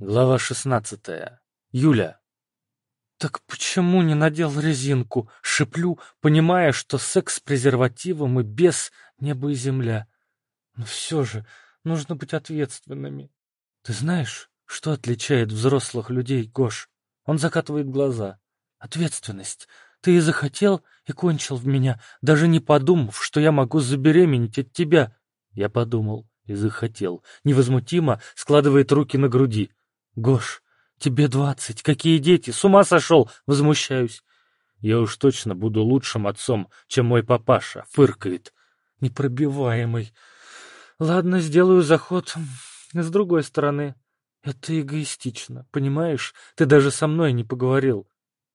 Глава шестнадцатая. Юля. Так почему не надел резинку? Шиплю, понимая, что секс с презервативом и без небо и земля. Но все же нужно быть ответственными. Ты знаешь, что отличает взрослых людей, Гош? Он закатывает глаза. Ответственность. Ты и захотел, и кончил в меня, даже не подумав, что я могу забеременеть от тебя. Я подумал и захотел. Невозмутимо складывает руки на груди. Гош, тебе двадцать, какие дети, с ума сошел, возмущаюсь. Я уж точно буду лучшим отцом, чем мой папаша, фыркает. Непробиваемый. Ладно, сделаю заход с другой стороны. Это эгоистично, понимаешь? Ты даже со мной не поговорил.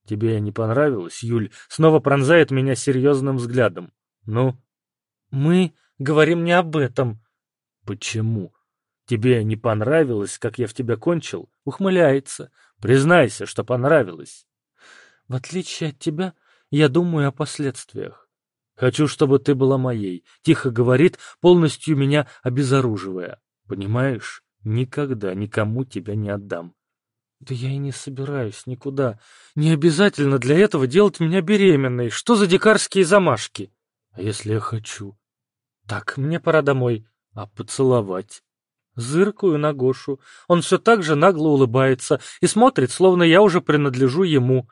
Тебе не понравилось, Юль? Снова пронзает меня серьезным взглядом. Ну? Мы говорим не об этом. Почему? Тебе не понравилось, как я в тебя кончил? Ухмыляется. Признайся, что понравилось. В отличие от тебя, я думаю о последствиях. Хочу, чтобы ты была моей. Тихо говорит, полностью меня обезоруживая. Понимаешь? Никогда никому тебя не отдам. Да я и не собираюсь никуда. Не обязательно для этого делать меня беременной. Что за дикарские замашки? А если я хочу? Так, мне пора домой. А поцеловать? Зыркую на Гошу. Он все так же нагло улыбается и смотрит, словно я уже принадлежу ему.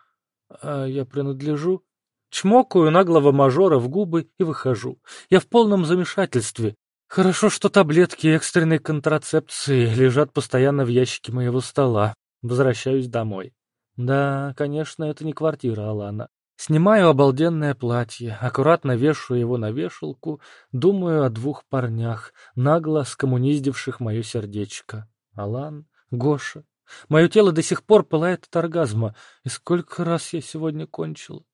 А я принадлежу? Чмокаю наглого мажора в губы и выхожу. Я в полном замешательстве. Хорошо, что таблетки экстренной контрацепции лежат постоянно в ящике моего стола. Возвращаюсь домой. Да, конечно, это не квартира Алана. Снимаю обалденное платье, аккуратно вешаю его на вешалку, думаю о двух парнях, нагло скоммуниздивших мое сердечко. Алан, Гоша. Мое тело до сих пор пылает от оргазма. И сколько раз я сегодня кончил.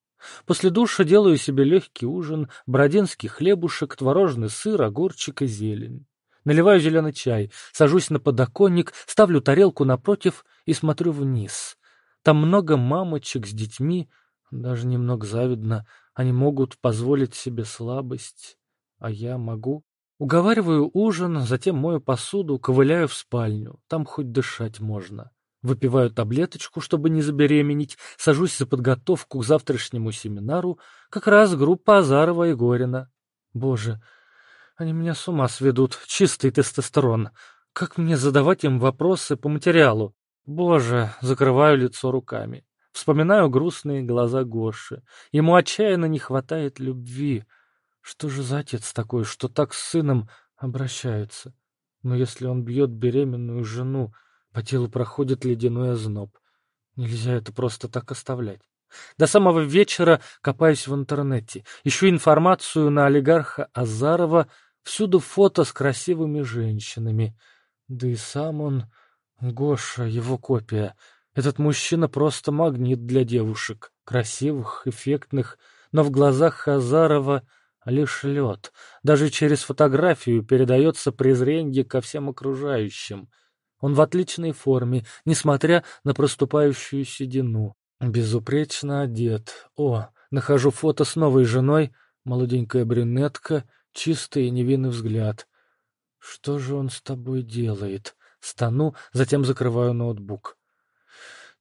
После душа делаю себе легкий ужин, бродинский хлебушек, творожный сыр, огурчик и зелень. Наливаю зеленый чай, сажусь на подоконник, ставлю тарелку напротив и смотрю вниз. Там много мамочек с детьми, даже немного завидно. Они могут позволить себе слабость, а я могу. Уговариваю ужин, затем мою посуду, ковыляю в спальню. Там хоть дышать можно. Выпиваю таблеточку, чтобы не забеременеть, сажусь за подготовку к завтрашнему семинару, как раз группа Азарова и Горина. Боже, они меня с ума сведут, чистый тестостерон. Как мне задавать им вопросы по материалу? Боже, закрываю лицо руками. Вспоминаю грустные глаза Гоши. Ему отчаянно не хватает любви. Что же за отец такой, что так с сыном обращаются? Но если он бьет беременную жену, по телу проходит ледяной озноб. Нельзя это просто так оставлять. До самого вечера копаюсь в интернете, ищу информацию на олигарха Азарова, всюду фото с красивыми женщинами. Да и сам он, Гоша, его копия — этот мужчина просто магнит для девушек, красивых, эффектных, но в глазах Хазарова лишь лед. Даже через фотографию передается презрение ко всем окружающим. Он в отличной форме, несмотря на проступающую седину. Безупречно одет. О, нахожу фото с новой женой, молоденькая брюнетка, чистый и невинный взгляд. Что же он с тобой делает? Стану, затем закрываю ноутбук.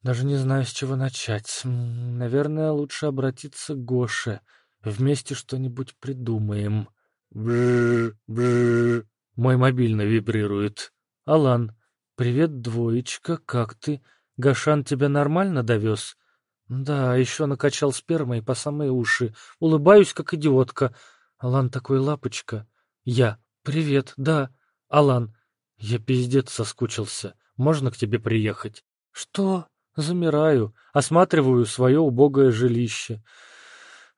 Даже не знаю, с чего начать. Наверное, лучше обратиться к Гоше. Вместе что-нибудь придумаем. Бррр, бррр. Мой мобильный вибрирует. Алан, привет, двоечка, как ты? Гашан тебя нормально довез? Да, еще накачал спермой по самые уши. Улыбаюсь, как идиотка. Алан такой лапочка. Я. Привет, да. Алан. Я пиздец соскучился. Можно к тебе приехать? Что? Замираю, осматриваю свое убогое жилище.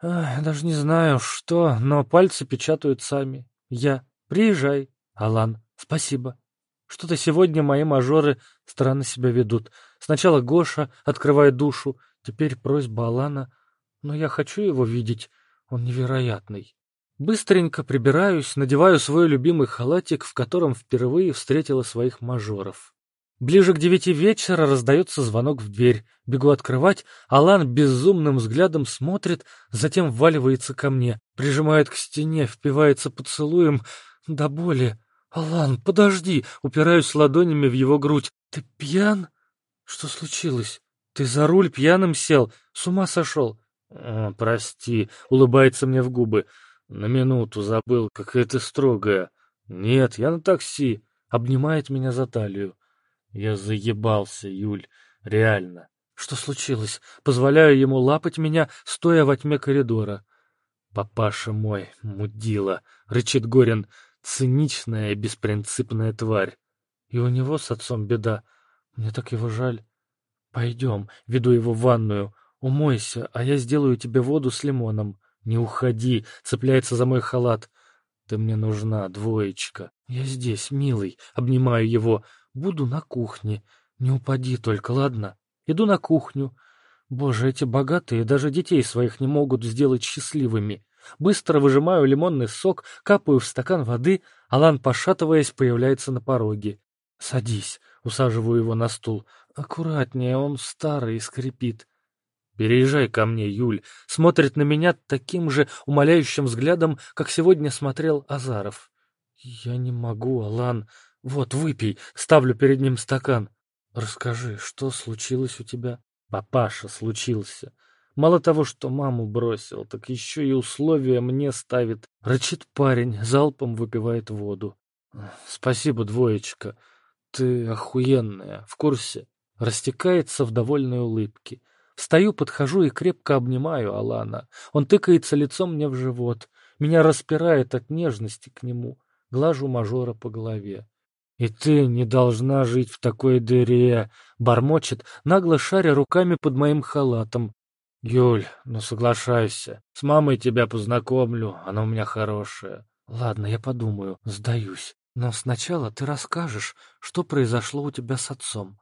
Ах, даже не знаю, что, но пальцы печатают сами. Я. Приезжай. Алан. Спасибо. Что-то сегодня мои мажоры странно себя ведут. Сначала Гоша открывает душу, теперь просьба Алана. Но я хочу его видеть. Он невероятный. Быстренько прибираюсь, надеваю свой любимый халатик, в котором впервые встретила своих мажоров. Ближе к девяти вечера раздается звонок в дверь. Бегу открывать, Алан безумным взглядом смотрит, затем вваливается ко мне, прижимает к стене, впивается поцелуем до боли. «Алан, подожди!» Упираюсь ладонями в его грудь. «Ты пьян? Что случилось? Ты за руль пьяным сел? С ума сошел?» «О, прости», — улыбается мне в губы. «На минуту забыл, какая ты строгая». «Нет, я на такси», — обнимает меня за талию. Я заебался, Юль, реально. Что случилось? Позволяю ему лапать меня, стоя во тьме коридора. «Папаша мой, мудила!» — рычит Горин. «Циничная и беспринципная тварь. И у него с отцом беда. Мне так его жаль. Пойдем, веду его в ванную. Умойся, а я сделаю тебе воду с лимоном. Не уходи!» — цепляется за мой халат. «Ты мне нужна, двоечка. Я здесь, милый!» — обнимаю его. «Буду на кухне. Не упади только, ладно?» Иду на кухню. Боже, эти богатые даже детей своих не могут сделать счастливыми. Быстро выжимаю лимонный сок, капаю в стакан воды, Алан, пошатываясь, появляется на пороге. «Садись», — усаживаю его на стул. «Аккуратнее, он старый и скрипит». «Переезжай ко мне, Юль», — смотрит на меня таким же умоляющим взглядом, как сегодня смотрел Азаров. «Я не могу, Алан. Вот, выпей», — ставлю перед ним стакан. «Расскажи, что случилось у тебя?» «Папаша случился. Мало того, что маму бросил, так еще и условия мне ставит. Рычит парень, залпом выпивает воду. Спасибо, двоечка. Ты охуенная, в курсе?» Растекается в довольной улыбке. Встаю, подхожу и крепко обнимаю Алана. Он тыкается лицом мне в живот. Меня распирает от нежности к нему. Глажу мажора по голове. «И ты не должна жить в такой дыре!» — бормочет, нагло шаря руками под моим халатом. «Юль, ну соглашайся. С мамой тебя познакомлю, она у меня хорошая». «Ладно, я подумаю, сдаюсь. Но сначала ты расскажешь, что произошло у тебя с отцом».